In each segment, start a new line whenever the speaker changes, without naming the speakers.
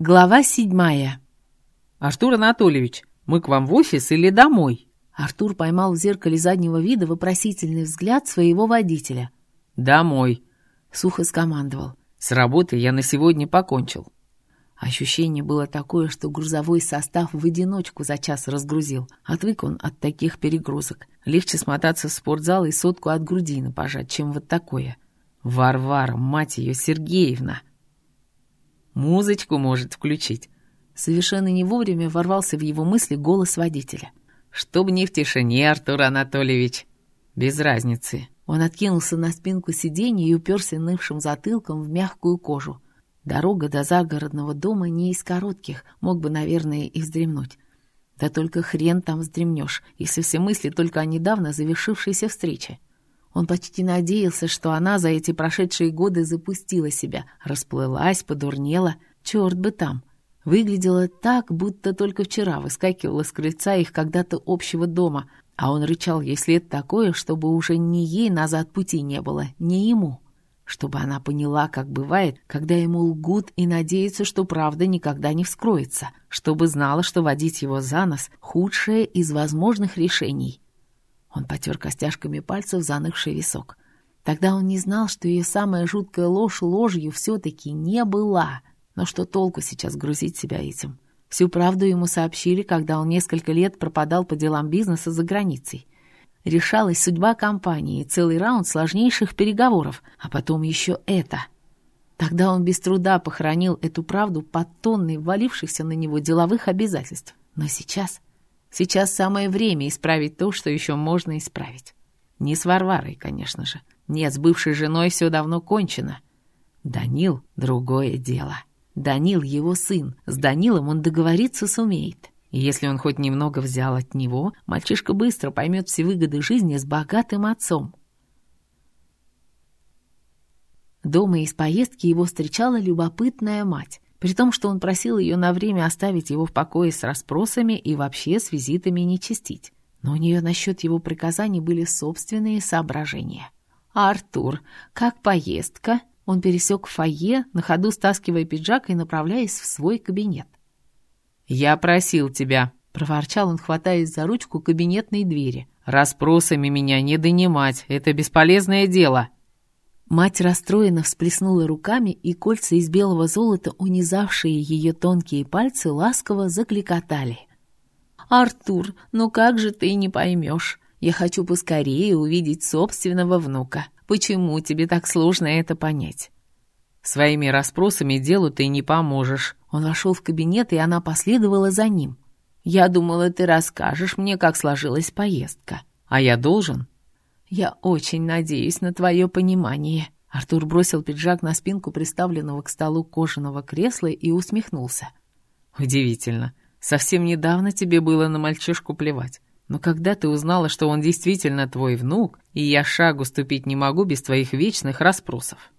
Глава седьмая.
«Артур Анатольевич, мы к вам в офис или домой?»
Артур поймал в зеркале заднего вида вопросительный взгляд своего водителя.
«Домой», —
сухо скомандовал.
«С работы я на сегодня покончил».
Ощущение было такое, что грузовой состав в одиночку за час разгрузил. Отвык он от таких перегрузок. Легче смотаться в спортзал и сотку от грудины пожать, чем вот такое. Варвара, мать ее, Сергеевна.
Музычку может включить.
Совершенно не вовремя ворвался в его мысли голос водителя.
«Чтоб не в тишине, Артур Анатольевич. Без разницы».
Он откинулся на спинку сиденья и уперся нывшим затылком в мягкую кожу. Дорога до загородного дома не из коротких, мог бы, наверное, и вздремнуть. Да только хрен там вздремнешь, если все мысли только о недавно завершившейся встрече. Он почти надеялся, что она за эти прошедшие годы запустила себя, расплылась, подурнела. Черт бы там! Выглядела так, будто только вчера выскакивала с крыльца их когда-то общего дома, а он рычал ей след такое, чтобы уже ни ей назад пути не было, ни ему. Чтобы она поняла, как бывает, когда ему лгут и надеются, что правда никогда не вскроется, чтобы знала, что водить его за нос — худшее из возможных решений — он потер костяшками пальцев занывший висок. Тогда он не знал, что ее самая жуткая ложь ложью все-таки не была. Но что толку сейчас грузить себя этим? Всю правду ему сообщили, когда он несколько лет пропадал по делам бизнеса за границей. Решалась судьба компании, целый раунд сложнейших переговоров, а потом еще это. Тогда он без труда похоронил эту правду под тонной валившихся на него деловых обязательств. Но сейчас... Сейчас самое время исправить то, что еще можно исправить. Не с Варварой, конечно же. Нет, с бывшей женой все давно кончено. Данил — другое дело. Данил — его сын. С Данилом он договориться сумеет. И если он хоть немного взял от него, мальчишка быстро поймет все выгоды жизни с богатым отцом. Дома из поездки его встречала любопытная мать при том, что он просил ее на время оставить его в покое с расспросами и вообще с визитами не чистить. Но у нее насчет его приказаний были собственные соображения. «А Артур, как поездка?» Он пересек фойе, на ходу стаскивая пиджак и направляясь в свой кабинет.
«Я просил тебя», —
проворчал он, хватаясь за ручку кабинетной двери.
«Расспросами меня не донимать, это бесполезное дело».
Мать расстроенно всплеснула руками, и кольца из белого золота, унизавшие ее тонкие пальцы, ласково закликотали. «Артур, ну как же ты не поймешь? Я хочу поскорее увидеть собственного внука. Почему тебе так сложно это понять?»
«Своими расспросами делу ты не поможешь».
Он вошел в кабинет, и она последовала за ним. «Я думала, ты расскажешь мне, как сложилась поездка».
«А я должен?»
«Я очень надеюсь на твое понимание». Артур бросил пиджак на спинку приставленного к столу кожаного кресла и усмехнулся.
«Удивительно. Совсем недавно тебе было на мальчишку плевать. Но когда ты узнала, что он действительно твой внук, и я шагу ступить не могу без твоих вечных расспросов?»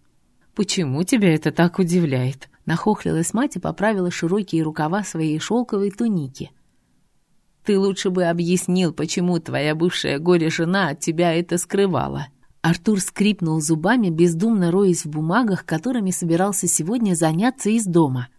«Почему тебя это так удивляет?» Нахохлилась мать и поправила широкие рукава своей шелковой туники. Ты лучше бы объяснил, почему твоя бывшая горе-жена от тебя это скрывала». Артур скрипнул зубами, бездумно роясь в бумагах, которыми собирался сегодня заняться из дома.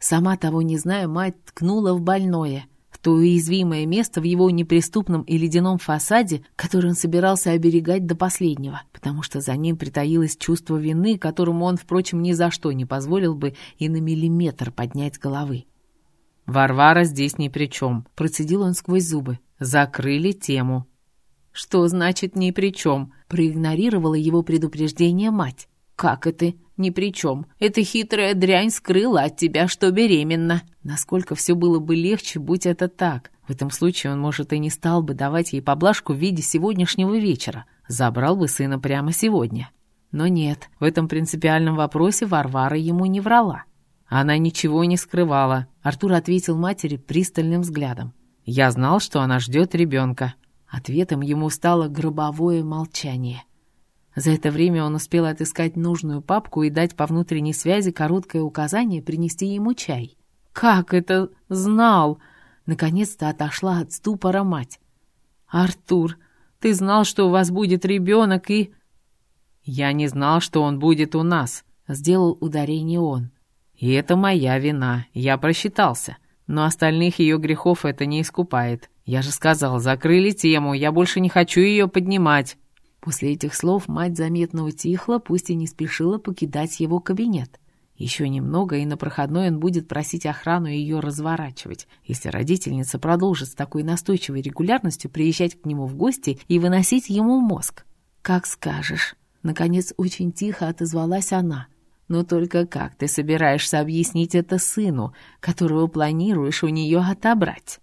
Сама того не зная, мать ткнула в больное, в то уязвимое место в его неприступном и ледяном фасаде, который он собирался оберегать до последнего, потому что за ним притаилось чувство вины, которому он, впрочем, ни за что не позволил бы и на миллиметр поднять головы.
«Варвара здесь ни при чем», —
процедил он сквозь зубы.
«Закрыли тему».
«Что значит «ни при чем»?» — проигнорировала его предупреждение мать. «Как это? Ни при чем. Эта хитрая дрянь скрыла от тебя, что беременна». Насколько все было бы легче, будь это так. В этом случае он, может, и не стал бы давать ей поблажку в виде сегодняшнего вечера. Забрал бы сына прямо сегодня. Но нет, в этом принципиальном вопросе Варвара ему не врала.
Она ничего не скрывала.
Артур ответил матери пристальным взглядом.
Я знал, что она ждет ребенка.
Ответом ему стало гробовое молчание. За это время он успел отыскать нужную папку и дать по внутренней связи короткое указание принести ему чай. «Как это знал?» Наконец-то отошла от ступора мать. «Артур, ты знал, что у вас будет ребенок и...»
«Я не знал, что он будет у нас», —
сделал ударение он.
И это моя вина, я просчитался. Но остальных ее грехов это не искупает. Я же сказал, закрыли тему, я больше не хочу ее поднимать».
После этих слов мать заметно утихла, пусть и не спешила покидать его кабинет. Еще немного, и на проходной он будет просить охрану ее разворачивать, если родительница продолжит с такой настойчивой регулярностью приезжать к нему в гости и выносить ему мозг. «Как скажешь». Наконец, очень тихо отозвалась она. «Но только как ты собираешься объяснить это сыну, которого планируешь у нее отобрать?»